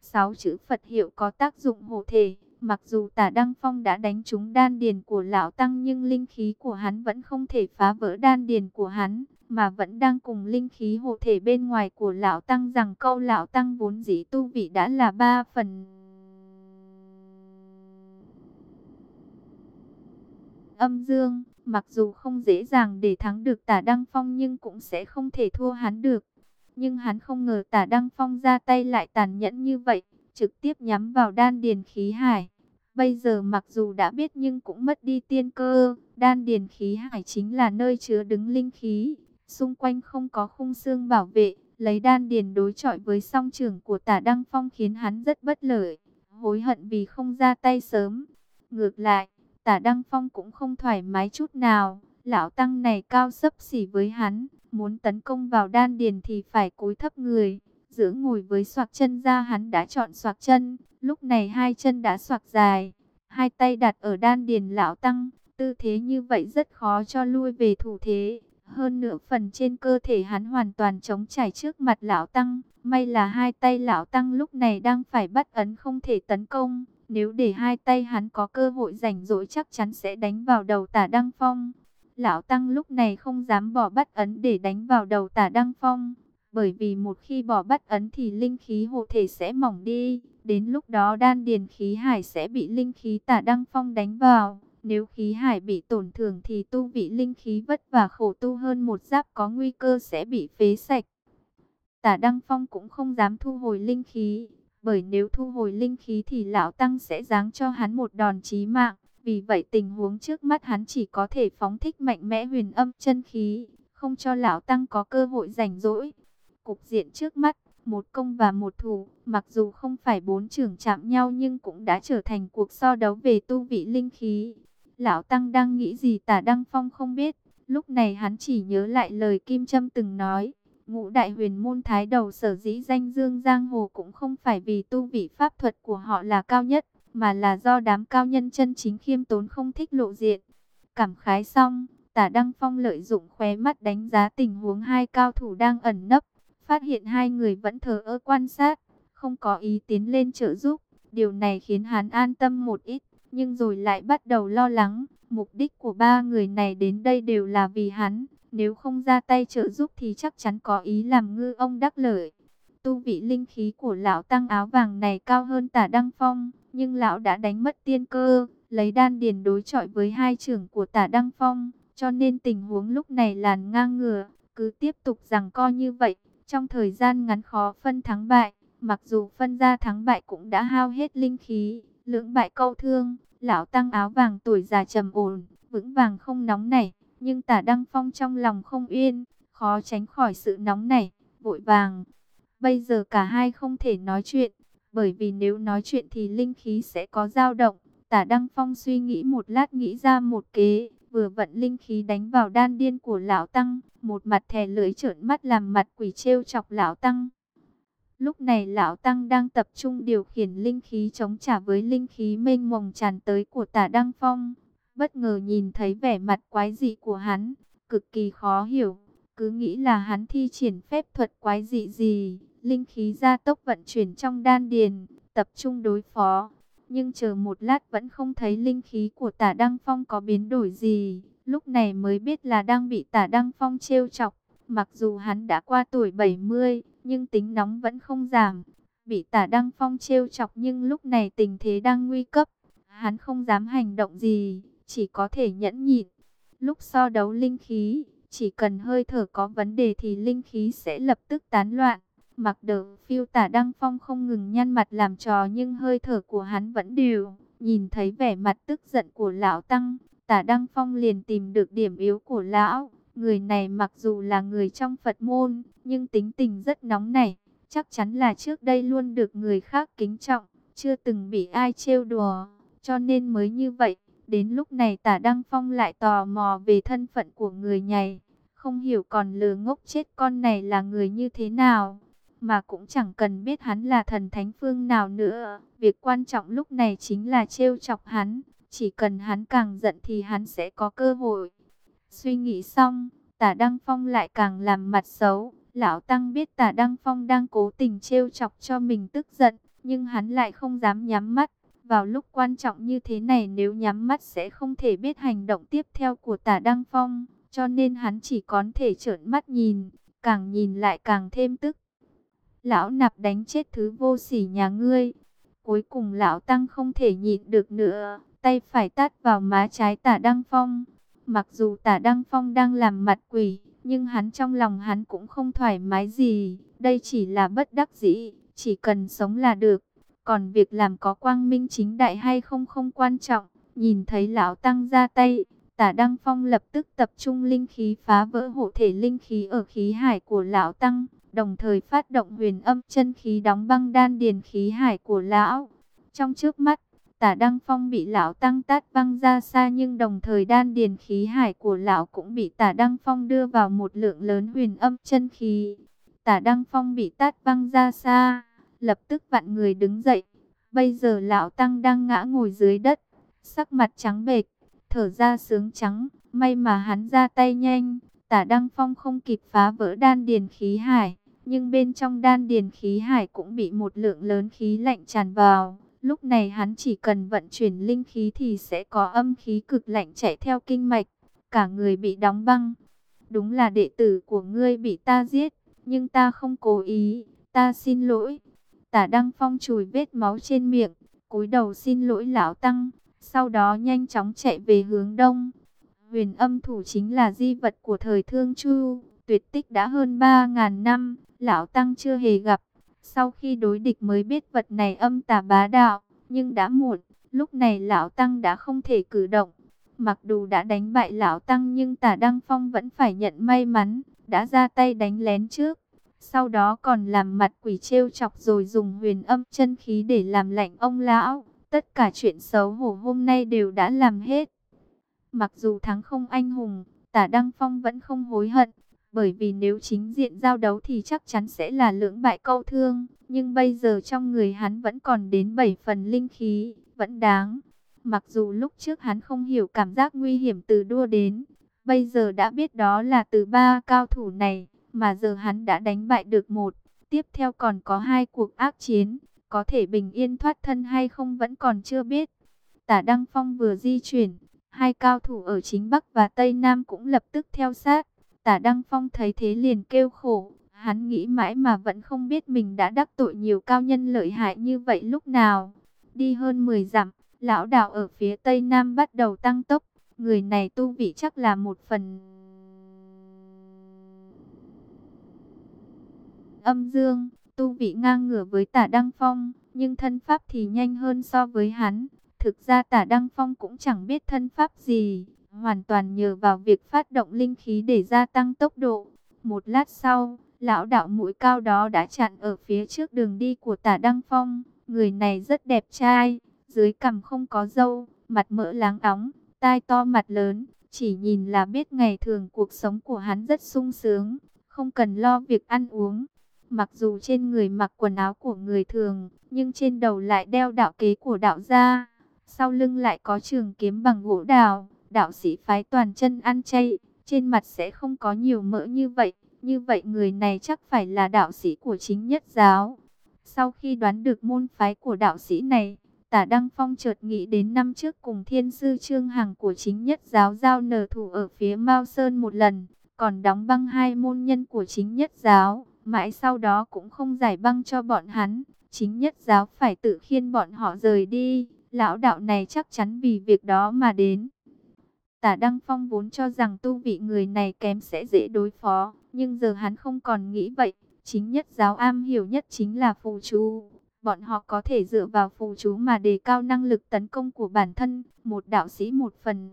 [SPEAKER 1] Sáu chữ Phật hiệu có tác dụng hộ thể, mặc dù tả Đăng Phong đã đánh trúng đan điền của lão Tăng nhưng linh khí của hắn vẫn không thể phá vỡ đan điền của hắn, mà vẫn đang cùng linh khí hộ thể bên ngoài của lão Tăng rằng câu lão Tăng vốn dĩ tu vị đã là ba phần. Âm dương Mặc dù không dễ dàng để thắng được tả Đăng Phong nhưng cũng sẽ không thể thua hắn được. Nhưng hắn không ngờ tả Đăng Phong ra tay lại tàn nhẫn như vậy, trực tiếp nhắm vào đan điền khí hải. Bây giờ mặc dù đã biết nhưng cũng mất đi tiên cơ, đan điền khí hải chính là nơi chứa đứng linh khí. Xung quanh không có khung xương bảo vệ, lấy đan điền đối chọi với song trưởng của tả Đăng Phong khiến hắn rất bất lợi, hối hận vì không ra tay sớm. Ngược lại, Tả Đăng Phong cũng không thoải mái chút nào, lão tăng này cao sấp xỉ với hắn, muốn tấn công vào đan điền thì phải cúi thấp người. Giữa ngồi với soạc chân ra hắn đã chọn soạc chân, lúc này hai chân đã soạc dài, hai tay đặt ở đan điền lão tăng, tư thế như vậy rất khó cho lui về thủ thế. Hơn nửa phần trên cơ thể hắn hoàn toàn chống trải trước mặt lão tăng, may là hai tay lão tăng lúc này đang phải bắt ấn không thể tấn công, nếu để hai tay hắn có cơ hội rảnh rỗi chắc chắn sẽ đánh vào đầu tả Đăng Phong. Lão Tăng lúc này không dám bỏ bắt ấn để đánh vào đầu tả Đăng Phong. Bởi vì một khi bỏ bắt ấn thì linh khí hộ thể sẽ mỏng đi. Đến lúc đó đan điền khí hải sẽ bị linh khí tả đăng phong đánh vào. Nếu khí hải bị tổn thương thì tu vị linh khí vất vả khổ tu hơn một giáp có nguy cơ sẽ bị phế sạch. Tả Đăng Phong cũng không dám thu hồi linh khí, bởi nếu thu hồi linh khí thì lão tăng sẽ giáng cho hắn một đòn chí mạng. Vì vậy tình huống trước mắt hắn chỉ có thể phóng thích mạnh mẽ huyền âm chân khí, không cho lão tăng có cơ hội rảnh rỗi. Cục diện trước mắt, một công và một thủ, mặc dù không phải bốn trưởng chạm nhau nhưng cũng đã trở thành cuộc so đấu về tu vị linh khí. Lão tăng đang nghĩ gì tả Đăng Phong không biết, lúc này hắn chỉ nhớ lại lời Kim Trâm từng nói. Ngũ đại huyền môn thái đầu sở dĩ danh dương giang hồ cũng không phải vì tu vị pháp thuật của họ là cao nhất, mà là do đám cao nhân chân chính khiêm tốn không thích lộ diện. Cảm khái xong, tả Đăng Phong lợi dụng khóe mắt đánh giá tình huống hai cao thủ đang ẩn nấp, phát hiện hai người vẫn thờ ơ quan sát, không có ý tiến lên trợ giúp. Điều này khiến hắn an tâm một ít, nhưng rồi lại bắt đầu lo lắng. Mục đích của ba người này đến đây đều là vì hắn, nếu không ra tay trợ giúp thì chắc chắn có ý làm ngư ông đắc lợi. Tu vị linh khí của lão tăng áo vàng này cao hơn tả Đăng Phong, nhưng lão đã đánh mất tiên cơ, lấy đan điền đối chọi với hai trưởng của tả Đăng Phong, cho nên tình huống lúc này làn ngang ngửa, cứ tiếp tục rằng co như vậy, trong thời gian ngắn khó phân thắng bại, mặc dù phân ra thắng bại cũng đã hao hết linh khí, lưỡng bại câu thương, lão tăng áo vàng tuổi già trầm ổn, vững vàng không nóng nảy, nhưng tả Đăng Phong trong lòng không yên, khó tránh khỏi sự nóng nảy, vội vàng. Bây giờ cả hai không thể nói chuyện, bởi vì nếu nói chuyện thì linh khí sẽ có dao động. Tả Đăng Phong suy nghĩ một lát nghĩ ra một kế, vừa vận linh khí đánh vào đan điên của lão Tăng, một mặt thè lưỡi trợn mắt làm mặt quỷ trêu chọc lão Tăng. Lúc này lão Tăng đang tập trung điều khiển linh khí chống trả với linh khí mênh mông tràn tới của tả Đăng Phong bất ngờ nhìn thấy vẻ mặt quái dị của hắn, cực kỳ khó hiểu, cứ nghĩ là hắn thi triển phép thuật quái dị gì, linh khí gia tốc vận chuyển trong đan điền, tập trung đối phó. Nhưng chờ một lát vẫn không thấy linh khí của tả Đăng Phong có biến đổi gì, lúc này mới biết là đang bị tả Đăng Phong trêu chọc. Mặc dù hắn đã qua tuổi 70, nhưng tính nóng vẫn không giảm. Bị tả Đăng Phong trêu chọc nhưng lúc này tình thế đang nguy cấp. Hắn không dám hành động gì, chỉ có thể nhẫn nhịn. Lúc so đấu linh khí, chỉ cần hơi thở có vấn đề thì linh khí sẽ lập tức tán loạn. Mặc đờ phiêu tả Đăng Phong không ngừng nhăn mặt làm trò nhưng hơi thở của hắn vẫn đều. Nhìn thấy vẻ mặt tức giận của lão Tăng, tả Đăng Phong liền tìm được điểm yếu của lão. Người này mặc dù là người trong Phật môn, nhưng tính tình rất nóng nảy. Chắc chắn là trước đây luôn được người khác kính trọng, chưa từng bị ai trêu đùa, cho nên mới như vậy. Đến lúc này tả Đăng Phong lại tò mò về thân phận của người nhảy. Không hiểu còn lừa ngốc chết con này là người như thế nào. Mà cũng chẳng cần biết hắn là thần thánh phương nào nữa. Việc quan trọng lúc này chính là trêu chọc hắn. Chỉ cần hắn càng giận thì hắn sẽ có cơ hội. Suy nghĩ xong, tả Đăng Phong lại càng làm mặt xấu. Lão Tăng biết tả Đăng Phong đang cố tình trêu chọc cho mình tức giận. Nhưng hắn lại không dám nhắm mắt vào lúc quan trọng như thế này nếu nhắm mắt sẽ không thể biết hành động tiếp theo của tả Đăng Phong, cho nên hắn chỉ có thể trợn mắt nhìn, càng nhìn lại càng thêm tức. Lão nạp đánh chết thứ vô sỉ nhà ngươi. Cuối cùng lão tăng không thể nhịn được nữa, tay phải tát vào má trái tả Đăng Phong. Mặc dù tả Đăng Phong đang làm mặt quỷ, nhưng hắn trong lòng hắn cũng không thoải mái gì. Đây chỉ là bất đắc dĩ, chỉ cần sống là được. Còn việc làm có quang minh chính đại hay không không quan trọng. Nhìn thấy lão tăng ra tay, tả Đăng Phong lập tức tập trung linh khí phá vỡ hộ thể linh khí ở khí hải của lão tăng. Đồng thời phát động huyền âm chân khí đóng băng đan điền khí hải của lão. Trong trước mắt, tả Đăng Phong bị lão tăng tát văng ra xa nhưng đồng thời đan điền khí hải của lão cũng bị tả Đăng Phong đưa vào một lượng lớn huyền âm chân khí. Tả Đăng Phong bị tát văng ra xa lập tức vặn người đứng dậy. Bây giờ lão tăng đang ngã ngồi dưới đất, sắc mặt trắng bệch, thở ra sướng trắng, may mà hắn ra tay nhanh, tả Đăng Phong không kịp phá vỡ đan điền khí hải, nhưng bên trong đan điền khí hải cũng bị một lượng lớn khí lạnh tràn vào. Lúc này hắn chỉ cần vận chuyển linh khí thì sẽ có âm khí cực lạnh chạy theo kinh mạch, cả người bị đóng băng. Đúng là đệ tử của ngươi bị ta giết, nhưng ta không cố ý, ta xin lỗi. Tả Đăng Phong chùi vết máu trên miệng, cúi đầu xin lỗi lão tăng, sau đó nhanh chóng chạy về hướng đông. Huyền âm thủ chính là di vật của thời Thương Chu, tuyệt tích đã hơn 3.000 năm, lão tăng chưa hề gặp. Sau khi đối địch mới biết vật này âm tà bá đạo, nhưng đã muộn, lúc này lão tăng đã không thể cử động. Mặc dù đã đánh bại lão tăng nhưng tả Đăng Phong vẫn phải nhận may mắn, đã ra tay đánh lén trước. Sau đó còn làm mặt quỷ trêu chọc rồi dùng huyền âm chân khí để làm lạnh ông lão. Tất cả chuyện xấu hổ hôm nay đều đã làm hết. Mặc dù thắng không anh hùng, tả Đăng Phong vẫn không hối hận. Bởi vì nếu chính diện giao đấu thì chắc chắn sẽ là lưỡng bại câu thương. Nhưng bây giờ trong người hắn vẫn còn đến 7 phần linh khí, vẫn đáng. Mặc dù lúc trước hắn không hiểu cảm giác nguy hiểm từ đua đến, bây giờ đã biết đó là từ ba cao thủ này, mà giờ hắn đã đánh bại được một. Tiếp theo còn có hai cuộc ác chiến, có thể bình yên thoát thân hay không vẫn còn chưa biết. Tả Đăng Phong vừa di chuyển, hai cao thủ ở chính Bắc và Tây Nam cũng lập tức theo sát. Tả Đăng Phong thấy thế liền kêu khổ, hắn nghĩ mãi mà vẫn không biết mình đã đắc tội nhiều cao nhân lợi hại như vậy lúc nào. Đi hơn 10 dặm, lão đạo ở phía Tây Nam bắt đầu tăng tốc, người này tu vị chắc là một phần... Âm dương, tu vị ngang ngửa với tả Đăng Phong, nhưng thân pháp thì nhanh hơn so với hắn. Thực ra tả Đăng Phong cũng chẳng biết thân pháp gì, hoàn toàn nhờ vào việc phát động linh khí để gia tăng tốc độ. Một lát sau, lão đạo mũi cao đó đã chặn ở phía trước đường đi của tả Đăng Phong. Người này rất đẹp trai, dưới cằm không có râu, mặt mỡ láng óng, tai to mặt lớn. Chỉ nhìn là biết ngày thường cuộc sống của hắn rất sung sướng, không cần lo việc ăn uống. Mặc dù trên người mặc quần áo của người thường, nhưng trên đầu lại đeo đạo kế của đạo gia. Sau lưng lại có trường kiếm bằng gỗ đào, đạo sĩ phái toàn chân ăn chay, trên mặt sẽ không có nhiều mỡ như vậy. Như vậy người này chắc phải là đạo sĩ của chính nhất giáo. Sau khi đoán được môn phái của đạo sĩ này, tả Đăng Phong chợt nghĩ đến năm trước cùng thiên sư Trương Hằng của chính nhất giáo giao nở thủ ở phía Mao Sơn một lần, còn đóng băng hai môn nhân của chính nhất giáo, mãi sau đó cũng không giải băng cho bọn hắn, chính nhất giáo phải tự khiên bọn họ rời đi, lão đạo này chắc chắn vì việc đó mà đến. Tả Đăng Phong vốn cho rằng tu vị người này kém sẽ dễ đối phó, nhưng giờ hắn không còn nghĩ vậy. Chính nhất giáo am hiểu nhất chính là phù chú. Bọn họ có thể dựa vào phù chú mà đề cao năng lực tấn công của bản thân, một đạo sĩ một phần.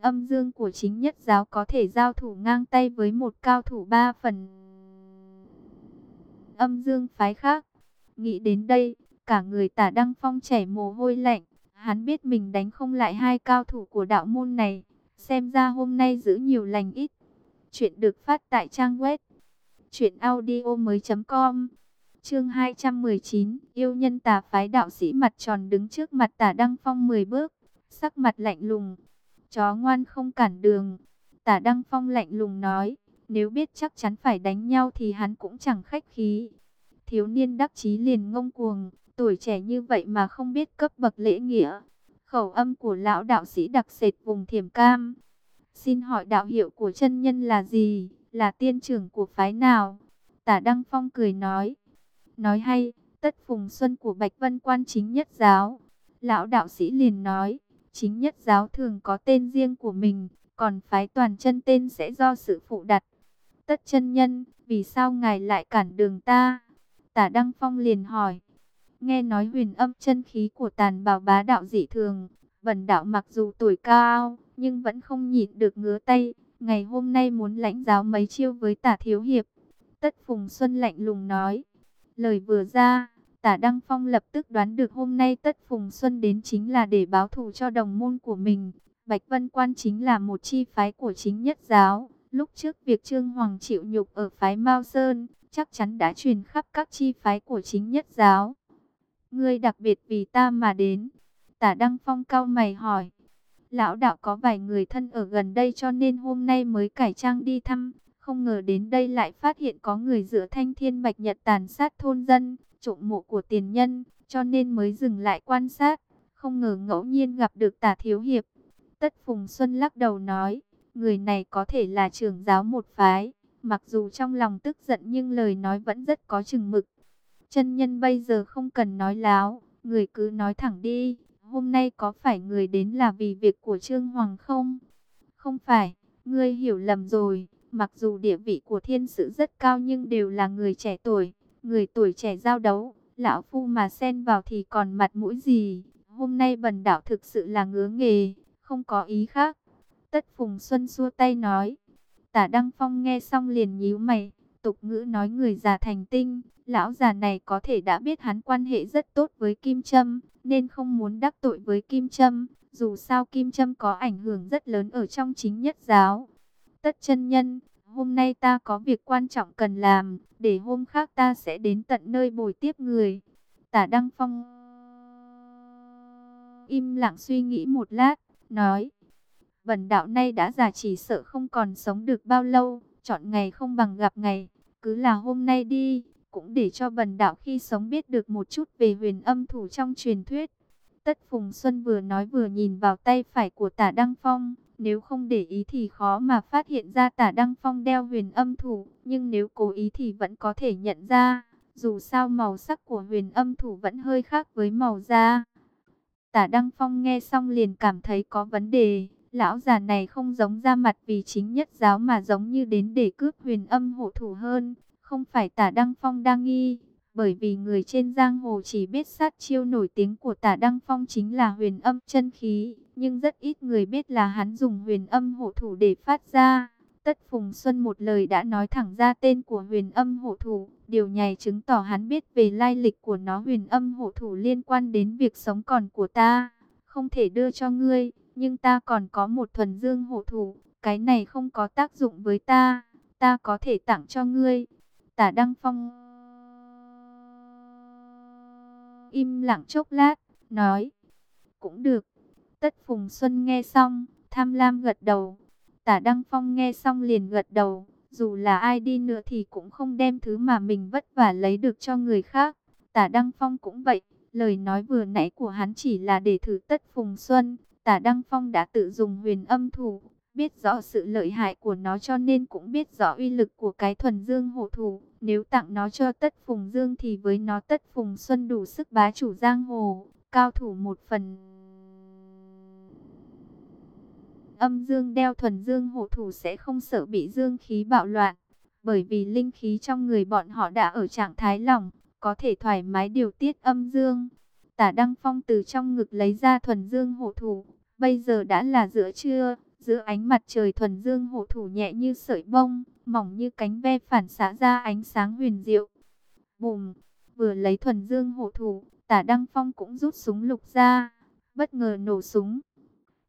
[SPEAKER 1] Âm dương của chính nhất giáo có thể giao thủ ngang tay với một cao thủ ba phần. Âm dương phái khác. Nghĩ đến đây, cả người tả Đăng Phong chảy mồ hôi lạnh. Hắn biết mình đánh không lại hai cao thủ của đạo môn này. Xem ra hôm nay giữ nhiều lành ít. Chuyện được phát tại trang web. Chuyện audio mới com. Chương 219. Yêu nhân tà phái đạo sĩ mặt tròn đứng trước mặt tả Đăng Phong 10 bước. Sắc mặt lạnh lùng. Chó ngoan không cản đường. Tả Đăng Phong lạnh lùng nói. Nếu biết chắc chắn phải đánh nhau thì hắn cũng chẳng khách khí. Thiếu niên đắc chí liền ngông cuồng Tuổi trẻ như vậy mà không biết cấp bậc lễ nghĩa. Khẩu âm của lão đạo sĩ đặc sệt vùng thiểm cam. Xin hỏi đạo hiệu của chân nhân là gì? Là tiên trưởng của phái nào? Tả Đăng Phong cười nói. Nói hay, tất phùng xuân của Bạch Vân quan chính nhất giáo. Lão đạo sĩ liền nói, chính nhất giáo thường có tên riêng của mình, còn phái toàn chân tên sẽ do sự phụ đặt. Tất chân nhân, vì sao ngài lại cản đường ta? Tả Đăng Phong liền hỏi. Nghe nói huyền âm chân khí của tàn bào bá đạo dị thường, bần đạo mặc dù tuổi cao, nhưng vẫn không nhịn được ngứa tay. Ngày hôm nay muốn lãnh giáo mấy chiêu với tả thiếu hiệp. Tất Phùng Xuân lạnh lùng nói. Lời vừa ra, tả Đăng Phong lập tức đoán được hôm nay Tất Phùng Xuân đến chính là để báo thù cho đồng môn của mình. Bạch Vân Quan chính là một chi phái của chính nhất giáo. Lúc trước việc Trương Hoàng chịu nhục ở phái Mao Sơn, chắc chắn đã truyền khắp các chi phái của chính nhất giáo. Ngươi đặc biệt vì ta mà đến. Tả Đăng Phong cao mày hỏi. Lão đạo có vài người thân ở gần đây cho nên hôm nay mới cải trang đi thăm. Không ngờ đến đây lại phát hiện có người dựa thanh thiên bạch nhật tàn sát thôn dân, trộm mộ của tiền nhân, cho nên mới dừng lại quan sát. Không ngờ ngẫu nhiên gặp được tả thiếu hiệp. Tất Phùng Xuân lắc đầu nói, người này có thể là trưởng giáo một phái, mặc dù trong lòng tức giận nhưng lời nói vẫn rất có chừng mực. Chân nhân bây giờ không cần nói láo, người cứ nói thẳng đi, hôm nay có phải người đến là vì việc của Trương Hoàng không? Không phải, ngươi hiểu lầm rồi, mặc dù địa vị của thiên sử rất cao nhưng đều là người trẻ tuổi, người tuổi trẻ giao đấu, lão phu mà xen vào thì còn mặt mũi gì, hôm nay bần đảo thực sự là ngứa nghề, không có ý khác. Tất Phùng Xuân xua tay nói, tả Đăng Phong nghe xong liền nhíu mày, tục ngữ nói người già thành tinh, lão già này có thể đã biết hắn quan hệ rất tốt với Kim Trâm, nên không muốn đắc tội với Kim Trâm, dù sao Kim Trâm có ảnh hưởng rất lớn ở trong chính nhất giáo. Tất chân nhân, hôm nay ta có việc quan trọng cần làm, để hôm khác ta sẽ đến tận nơi bồi tiếp người. Tả Đăng Phong im lặng suy nghĩ một lát, nói, Vân đạo nay đã già chỉ sợ không còn sống được bao lâu, chọn ngày không bằng gặp ngày, cứ là hôm nay đi, cũng để cho bần đạo khi sống biết được một chút về huyền âm thủ trong truyền thuyết. Tất Phùng Xuân vừa nói vừa nhìn vào tay phải của tả Đăng Phong, nếu không để ý thì khó mà phát hiện ra tả Đăng Phong đeo huyền âm thủ, nhưng nếu cố ý thì vẫn có thể nhận ra, dù sao màu sắc của huyền âm thủ vẫn hơi khác với màu da. Tả Đăng Phong nghe xong liền cảm thấy có vấn đề, lão già này không giống ra mặt vì chính nhất giáo mà giống như đến để cướp huyền âm hộ thủ hơn, không phải tả Đăng Phong đang nghi, bởi vì người trên giang hồ chỉ biết sát chiêu nổi tiếng của tả Đăng Phong chính là huyền âm chân khí, nhưng rất ít người biết là hắn dùng huyền âm hộ thủ để phát ra. Tất Phùng Xuân một lời đã nói thẳng ra tên của huyền âm hộ thủ, điều này chứng tỏ hắn biết về lai lịch của nó. Huyền âm hộ thủ liên quan đến việc sống còn của ta, không thể đưa cho ngươi, nhưng ta còn có một thuần dương hộ thủ, cái này không có tác dụng với ta, ta có thể tặng cho ngươi. Tả Đăng Phong im lặng chốc lát, nói, cũng được. Tất Phùng Xuân nghe xong, tham lam gật đầu. Tả Đăng Phong nghe xong liền gật đầu, dù là ai đi nữa thì cũng không đem thứ mà mình vất vả lấy được cho người khác. Tả Đăng Phong cũng vậy, lời nói vừa nãy của hắn chỉ là để thử Tất Phùng Xuân. Tả Đăng Phong đã tự dùng huyền âm thủ, biết rõ sự lợi hại của nó cho nên cũng biết rõ uy lực của cái thuần dương hộ thủ. Nếu tặng nó cho Tất Phùng Dương thì với nó Tất Phùng Xuân đủ sức bá chủ giang hồ, cao thủ một phần. Âm dương đeo thuần dương hộ thủ sẽ không sợ bị dương khí bạo loạn, bởi vì linh khí trong người bọn họ đã ở trạng thái lỏng, có thể thoải mái điều tiết âm dương. Tả Đăng Phong từ trong ngực lấy ra thuần dương hộ thủ, bây giờ đã là giữa trưa, giữa ánh mặt trời thuần dương hộ thủ nhẹ như sợi bông, mỏng như cánh ve phản xạ ra ánh sáng huyền diệu. Bùm, vừa lấy thuần dương hộ thủ, tả Đăng Phong cũng rút súng lục ra, bất ngờ nổ súng.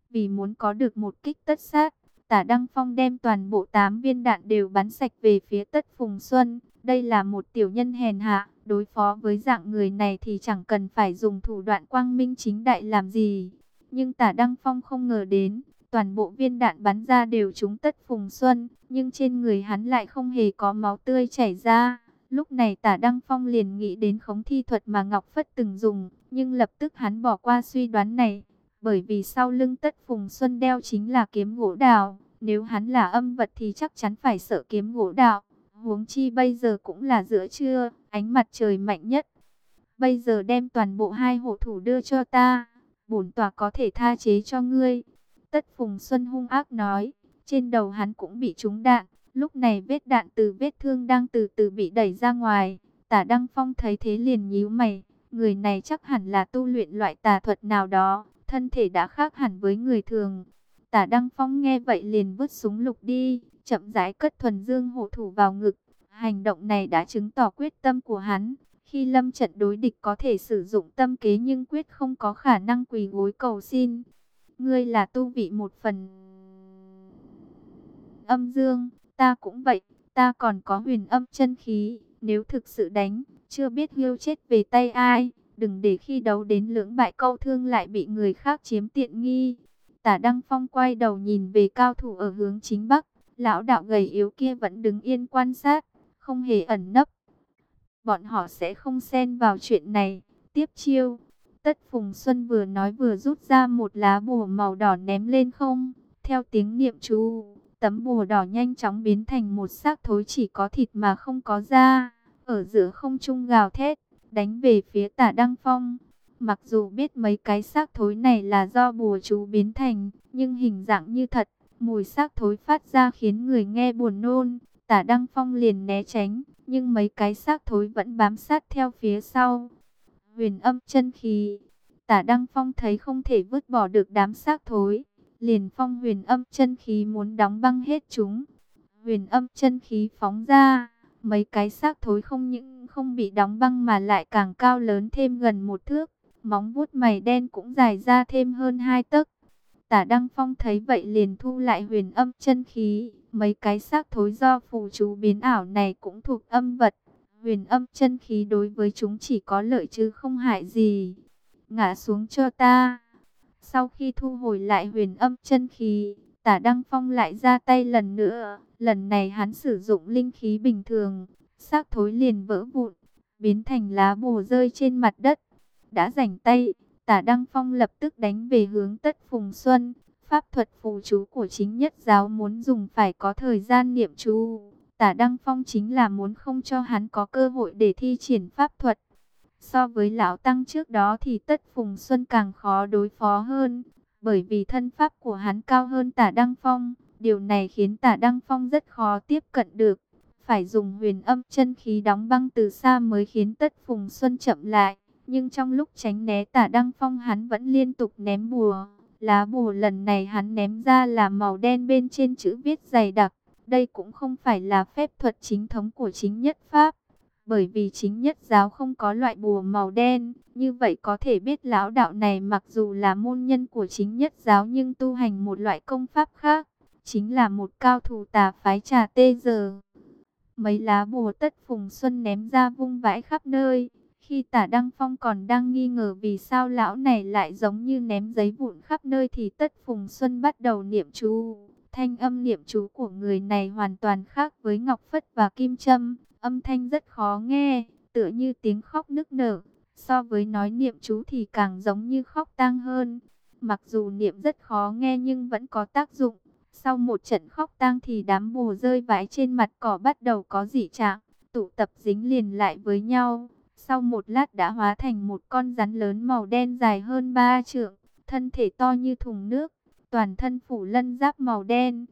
[SPEAKER 1] Vì muốn có được một kích tất sát, tả Đăng Phong đem toàn bộ 8 viên đạn đều bắn sạch về phía tất Phùng Xuân. Đây là một tiểu nhân hèn hạ, đối phó với dạng người này thì chẳng cần phải dùng thủ đoạn quang minh chính đại làm gì. Nhưng tả Đăng Phong không ngờ đến, toàn bộ viên đạn bắn ra đều trúng tất Phùng Xuân, nhưng trên người hắn lại không hề có máu tươi chảy ra. Lúc này tả Đăng Phong liền nghĩ đến khống thi thuật mà Ngọc Phất từng dùng, nhưng lập tức hắn bỏ qua suy đoán này, bởi vì sau lưng tất Phùng Xuân đeo chính là kiếm gỗ đào, nếu hắn là âm vật thì chắc chắn phải sợ kiếm gỗ đào. Huống chi bây giờ cũng là giữa trưa, ánh mặt trời mạnh nhất. Bây giờ đem toàn bộ hai hộ thủ đưa cho ta, bổn tòa có thể tha chế cho ngươi. Tất Phùng Xuân hung ác nói, trên đầu hắn cũng bị trúng đạn, lúc này vết đạn từ vết thương đang từ từ bị đẩy ra ngoài. Tả Đăng Phong thấy thế liền nhíu mày, người này chắc hẳn là tu luyện loại tà thuật nào đó, thân thể đã khác hẳn với người thường. Tả Đăng Phong nghe vậy liền vứt súng lục đi, chậm rãi cất thuần dương hộ thủ vào ngực. Hành động này đã chứng tỏ quyết tâm của hắn. Khi lâm trận đối địch có thể sử dụng tâm kế nhưng quyết không có khả năng quỳ gối cầu xin. Ngươi là tu vị một phần âm dương, ta cũng vậy, ta còn có huyền âm chân khí. Nếu thực sự đánh, chưa biết hiêu chết về tay ai. Đừng để khi đấu đến lưỡng bại câu thương lại bị người khác chiếm tiện nghi. Tả Đăng Phong quay đầu nhìn về cao thủ ở hướng chính bắc. Lão đạo gầy yếu kia vẫn đứng yên quan sát, không hề ẩn nấp. Bọn họ sẽ không xen vào chuyện này. Tiếp chiêu, Tất Phùng Xuân vừa nói vừa rút ra một lá bùa màu đỏ ném lên không. Theo tiếng niệm chú, tấm bùa đỏ nhanh chóng biến thành một xác thối chỉ có thịt mà không có da, ở giữa không trung gào thét, đánh về phía tả Đăng Phong. Mặc dù biết mấy cái xác thối này là do bùa chú biến thành, nhưng hình dạng như thật, mùi xác thối phát ra khiến người nghe buồn nôn. Tả Đăng Phong liền né tránh, nhưng mấy cái xác thối vẫn bám sát theo phía sau. Huyền âm chân khí, tả Đăng Phong thấy không thể vứt bỏ được đám xác thối, liền phong huyền âm chân khí muốn đóng băng hết chúng. Huyền âm chân khí phóng ra, mấy cái xác thối không những không bị đóng băng mà lại càng cao lớn thêm gần một thước, móng vuốt mày đen cũng dài ra thêm hơn hai tấc. Tả Đăng Phong thấy vậy liền thu lại huyền âm chân khí, mấy cái xác thối do phù chú biến ảo này cũng thuộc âm vật. Huyền âm chân khí đối với chúng chỉ có lợi chứ không hại gì. Ngã xuống cho ta. Sau khi thu hồi lại huyền âm chân khí, tả Đăng Phong lại ra tay lần nữa. Lần này hắn sử dụng linh khí bình thường, xác thối liền vỡ vụn, biến thành lá bùa rơi trên mặt đất. Đã rảnh tay, tả Đăng Phong lập tức đánh về hướng tất phùng xuân. Pháp thuật phù chú của chính nhất giáo muốn dùng phải có thời gian niệm chú. Tả Đăng Phong chính là muốn không cho hắn có cơ hội để thi triển pháp thuật. So với lão tăng trước đó thì tất Phùng Xuân càng khó đối phó hơn, bởi vì thân pháp của hắn cao hơn tả Đăng Phong. Điều này khiến tả Đăng Phong rất khó tiếp cận được. Phải dùng huyền âm chân khí đóng băng từ xa mới khiến tất Phùng Xuân chậm lại. Nhưng trong lúc tránh né tả Đăng Phong hắn vẫn liên tục ném bùa. Lá bùa lần này hắn ném ra là màu đen bên trên chữ viết dày đặc. Đây cũng không phải là phép thuật chính thống của chính nhất Pháp bởi vì chính nhất giáo không có loại bùa màu đen. Như vậy có thể biết lão đạo này mặc dù là môn nhân của chính nhất giáo nhưng tu hành một loại công pháp khác, chính là một cao thủ tà phái trà tê giờ. Mấy lá bùa tất phùng xuân ném ra vung vãi khắp nơi. Khi tả Đăng Phong còn đang nghi ngờ vì sao lão này lại giống như ném giấy vụn khắp nơi thì tất phùng xuân bắt đầu niệm chú. Thanh âm niệm chú của người này hoàn toàn khác với Ngọc Phất và Kim Trâm. Âm thanh rất khó nghe, tựa như tiếng khóc nức nở. So với nói niệm chú thì càng giống như khóc tang hơn. Mặc dù niệm rất khó nghe nhưng vẫn có tác dụng. Sau một trận khóc tang thì đám bùa rơi vãi trên mặt cỏ bắt đầu có dị trạng, tụ tập dính liền lại với nhau. Sau một lát đã hóa thành một con rắn lớn màu đen dài hơn ba trượng, thân thể to như thùng nước, toàn thân phủ lân giáp màu đen.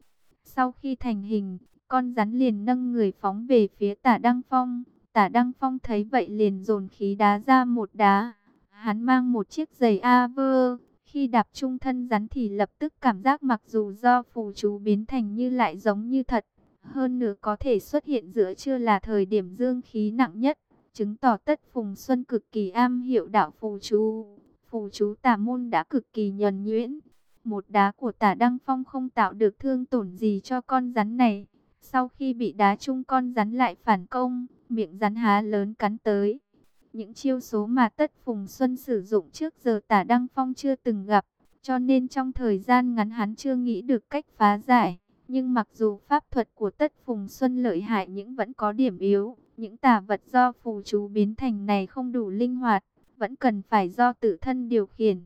[SPEAKER 1] Sau khi thành hình, con rắn liền nâng người phóng về phía tả Đăng Phong. Tả Đăng Phong thấy vậy liền dồn khí đá ra một đá. Hắn mang một chiếc giày A vơ. Khi đạp trung thân rắn thì lập tức cảm giác mặc dù do phù chú biến thành như lại giống như thật. Hơn nữa có thể xuất hiện giữa trưa là thời điểm dương khí nặng nhất. Chứng tỏ tất Phùng Xuân cực kỳ am hiệu đạo phù chú. Phù chú tà môn đã cực kỳ nhuần nhuyễn. Một đá của tả Đăng Phong không tạo được thương tổn gì cho con rắn này. Sau khi bị đá chung con rắn lại phản công, miệng rắn há lớn cắn tới. Những chiêu số mà Tất Phùng Xuân sử dụng trước giờ tả Đăng Phong chưa từng gặp, cho nên trong thời gian ngắn hắn chưa nghĩ được cách phá giải. Nhưng mặc dù pháp thuật của Tất Phùng Xuân lợi hại những vẫn có điểm yếu, những tà vật do phù chú biến thành này không đủ linh hoạt, vẫn cần phải do tự thân điều khiển.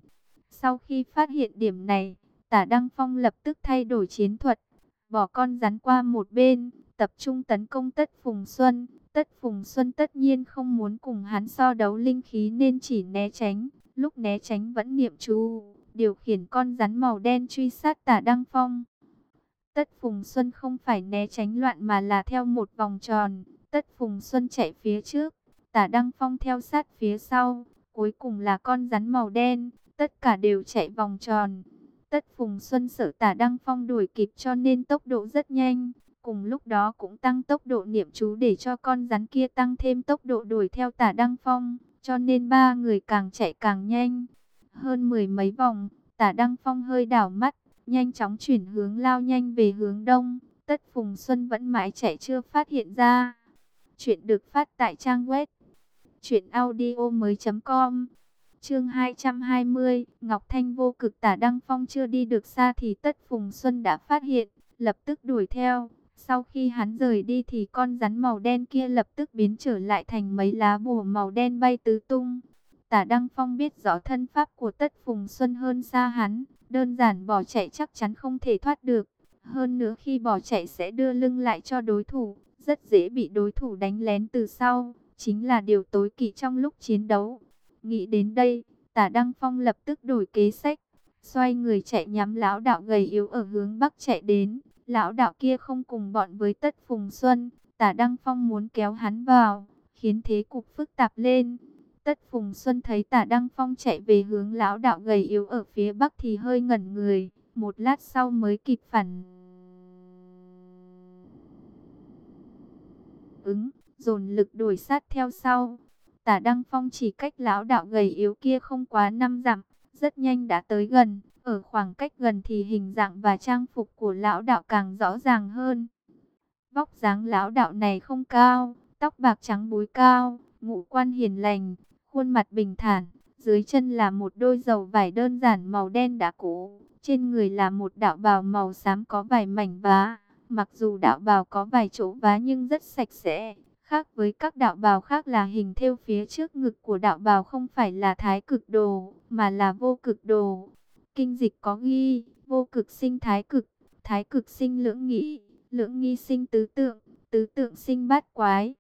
[SPEAKER 1] Sau khi phát hiện điểm này, tả Đăng Phong lập tức thay đổi chiến thuật, bỏ con rắn qua một bên, tập trung tấn công Tất Phùng Xuân. Tất Phùng Xuân tất nhiên không muốn cùng hắn so đấu linh khí nên chỉ né tránh, lúc né tránh vẫn niệm chú, điều khiển con rắn màu đen truy sát tả Đăng Phong. Tất Phùng Xuân không phải né tránh loạn mà là theo một vòng tròn, Tất Phùng Xuân chạy phía trước, tả Đăng Phong theo sát phía sau, cuối cùng là con rắn màu đen, tất cả đều chạy vòng tròn. Tất Phùng Xuân sợ tả Đăng Phong đuổi kịp cho nên tốc độ rất nhanh. Cùng lúc đó cũng tăng tốc độ niệm chú để cho con rắn kia tăng thêm tốc độ đuổi theo tả Đăng Phong. Cho nên ba người càng chạy càng nhanh. Hơn mười mấy vòng, tả Đăng Phong hơi đảo mắt, nhanh chóng chuyển hướng lao nhanh về hướng đông. Tất Phùng Xuân vẫn mãi chạy chưa phát hiện ra. Chuyện được phát tại trang web chuyện audio mới.com Chương 220, Ngọc Thanh vô cực tả Đăng Phong chưa đi được xa thì Tất Phùng Xuân đã phát hiện, lập tức đuổi theo. Sau khi hắn rời đi thì con rắn màu đen kia lập tức biến trở lại thành mấy lá bùa màu đen bay tứ tung. Tả Đăng Phong biết rõ thân pháp của Tất Phùng Xuân hơn xa hắn, đơn giản bỏ chạy chắc chắn không thể thoát được. Hơn nữa khi bỏ chạy sẽ đưa lưng lại cho đối thủ, rất dễ bị đối thủ đánh lén từ sau, chính là điều tối kỵ trong lúc chiến đấu. Nghĩ đến đây, tả Đăng Phong lập tức đổi kế sách, xoay người chạy nhắm lão đạo gầy yếu ở hướng bắc chạy đến. Lão đạo kia không cùng bọn với tất phùng xuân, tả Đăng Phong muốn kéo hắn vào, khiến thế cục phức tạp lên. Tất Phùng Xuân thấy tả Đăng Phong chạy về hướng lão đạo gầy yếu ở phía bắc thì hơi ngẩn người, một lát sau mới kịp phản. Ứng, dồn lực đuổi sát theo sau. Tả Đăng Phong chỉ cách lão đạo gầy yếu kia không quá năm dặm, rất nhanh đã tới gần. Ở khoảng cách gần thì hình dạng và trang phục của lão đạo càng rõ ràng hơn. Vóc dáng lão đạo này không cao, tóc bạc trắng búi cao, ngũ quan hiền lành, khuôn mặt bình thản. Dưới chân là một đôi dầu vải đơn giản màu đen đã cũ, trên người là một đạo bào màu xám có vài mảnh vá. Mặc dù đạo bào có vài chỗ vá nhưng rất sạch sẽ, khác với các đạo bào khác là hình thêu phía trước ngực của đạo bào không phải là thái cực đồ, mà là vô cực đồ. Kinh dịch có ghi, vô cực sinh thái cực, thái cực sinh lưỡng nghĩ, lưỡng nghi sinh tứ tượng, tứ tượng sinh bát quái,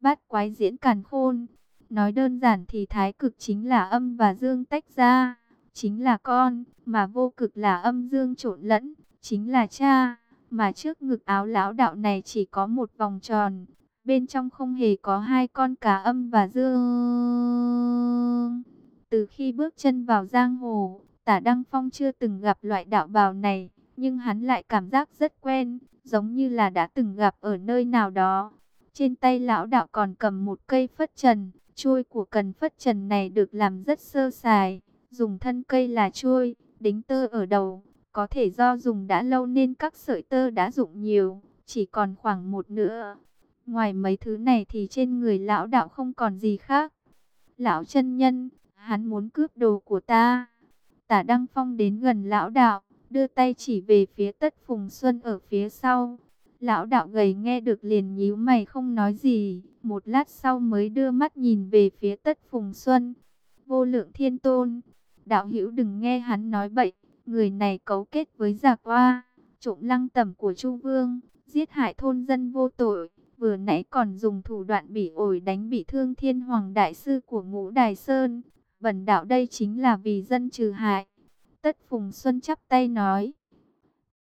[SPEAKER 1] bát quái diễn càn khôn. Nói đơn giản thì thái cực chính là âm và dương tách ra, chính là con, mà vô cực là âm dương trộn lẫn, chính là cha. Mà trước ngực áo lão đạo này chỉ có một vòng tròn, bên trong không hề có hai con cá âm và dương. Từ khi bước chân vào giang hồ, tả Đăng Phong chưa từng gặp loại đạo bào này, nhưng hắn lại cảm giác rất quen, giống như là đã từng gặp ở nơi nào đó. Trên tay lão đạo còn cầm một cây phất trần, chuôi của cần phất trần này được làm rất sơ sài, dùng thân cây là chuôi, đính tơ ở đầu, có thể do dùng đã lâu nên các sợi tơ đã dụng nhiều, chỉ còn khoảng một nửa. Ngoài mấy thứ này thì trên người lão đạo không còn gì khác. Lão chân nhân, hắn muốn cướp đồ của ta. Tả Đăng Phong đến gần lão đạo, đưa tay chỉ về phía tất Phùng Xuân ở phía sau. Lão đạo gầy nghe được liền nhíu mày không nói gì, một lát sau mới đưa mắt nhìn về phía tất Phùng Xuân. Vô lượng thiên tôn, đạo hữu đừng nghe hắn nói bậy, người này cấu kết với giặc hoa, trộm lăng tẩm của Chu Vương, giết hại thôn dân vô tội, vừa nãy còn dùng thủ đoạn bỉ ổi đánh bị thương thiên hoàng đại sư của ngũ Đài Sơn. Bần đạo đây chính là vì dân trừ hại. Tất Phùng Xuân chắp tay nói.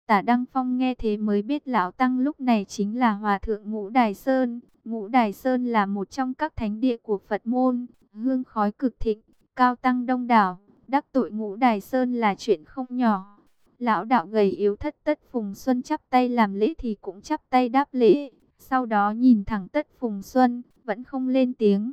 [SPEAKER 1] Tả Đăng Phong nghe thế mới biết Lão Tăng lúc này chính là Hòa Thượng Ngũ Đài Sơn. Ngũ Đài Sơn là một trong các thánh địa của Phật môn, hương khói cực thịnh, cao tăng đông đảo. Đắc tội Ngũ Đài Sơn là chuyện không nhỏ. Lão đạo gầy yếu thất tất Phùng Xuân chắp tay làm lễ thì cũng chắp tay đáp lễ. Sau đó nhìn thẳng tất Phùng Xuân, vẫn không lên tiếng.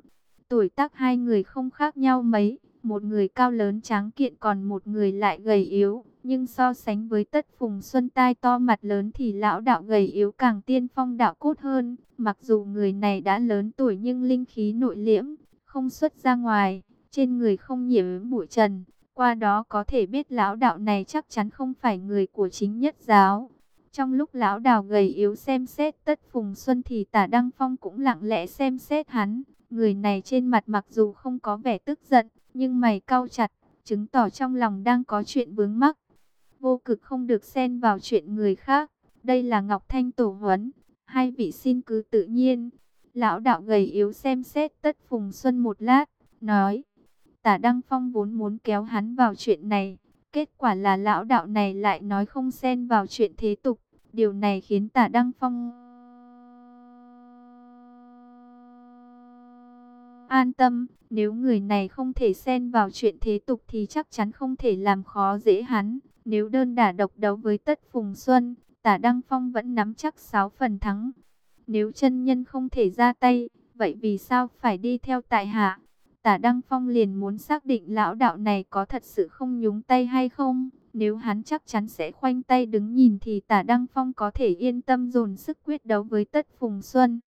[SPEAKER 1] Tuổi tác hai người không khác nhau mấy, một người cao lớn tráng kiện còn một người lại gầy yếu. Nhưng so sánh với tất Phùng Xuân tai to mặt lớn thì lão đạo gầy yếu càng tiên phong đạo cốt hơn. Mặc dù người này đã lớn tuổi nhưng linh khí nội liễm, không xuất ra ngoài, trên người không nhiễm bụi trần. Qua đó có thể biết lão đạo này chắc chắn không phải người của chính nhất giáo. Trong lúc lão đào gầy yếu xem xét tất Phùng Xuân thì tả Đăng Phong cũng lặng lẽ xem xét hắn. Người này trên mặt mặc dù không có vẻ tức giận, nhưng mày cau chặt, chứng tỏ trong lòng đang có chuyện vướng mắc. Vô cực không được xen vào chuyện người khác. Đây là Ngọc Thanh Tổ Huấn. Hai vị xin cứ tự nhiên. Lão đạo gầy yếu xem xét tất Phùng Xuân một lát, nói. Tả Đăng Phong vốn muốn kéo hắn vào chuyện này. Kết quả là lão đạo này lại nói không xen vào chuyện thế tục. Điều này khiến tả Đăng Phong an tâm. Nếu người này không thể xen vào chuyện thế tục thì chắc chắn không thể làm khó dễ hắn. Nếu đơn đả độc đấu với tất Phùng Xuân, tả Đăng Phong vẫn nắm chắc 6 phần thắng. Nếu chân nhân không thể ra tay, vậy vì sao phải đi theo tại hạ? Tả Đăng Phong liền muốn xác định lão đạo này có thật sự không nhúng tay hay không. Nếu hắn chắc chắn sẽ khoanh tay đứng nhìn thì tả Đăng Phong có thể yên tâm dồn sức quyết đấu với Tất Phùng Xuân.